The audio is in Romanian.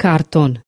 carton.